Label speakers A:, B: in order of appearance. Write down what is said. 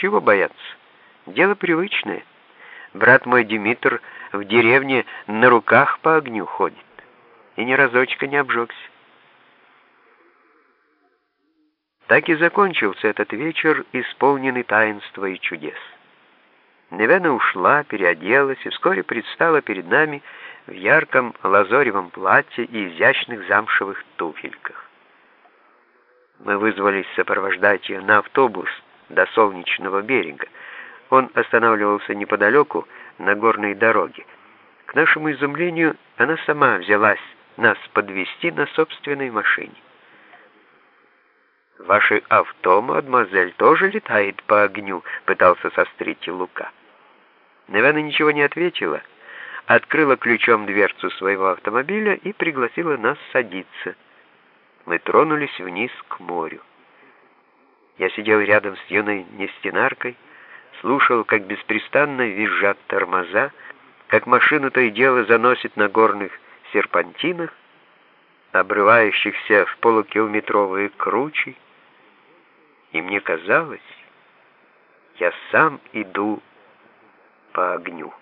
A: Чего бояться? Дело привычное. Брат мой Димитр в деревне на руках по огню ходит. И ни разочка не обжегся. Так и закончился этот вечер, исполненный таинства и чудес. Невена ушла, переоделась и вскоре предстала перед нами в ярком лазоревом платье и изящных замшевых туфельках. Мы вызвались сопровождать ее на автобус до Солнечного берега. Он останавливался неподалеку на горной дороге. К нашему изумлению, она сама взялась нас подвести на собственной машине. «Ваше авто, мадемуазель, тоже летает по огню?» — пытался сострить Лука. Невена ничего не ответила, открыла ключом дверцу своего автомобиля и пригласила нас садиться. Мы тронулись вниз к морю. Я сидел рядом с юной нестенаркой, слушал, как беспрестанно визжат тормоза, как машину то и дело заносит на горных серпантинах, обрывающихся в полукилометровые кручи, и мне казалось, я сам иду по огню.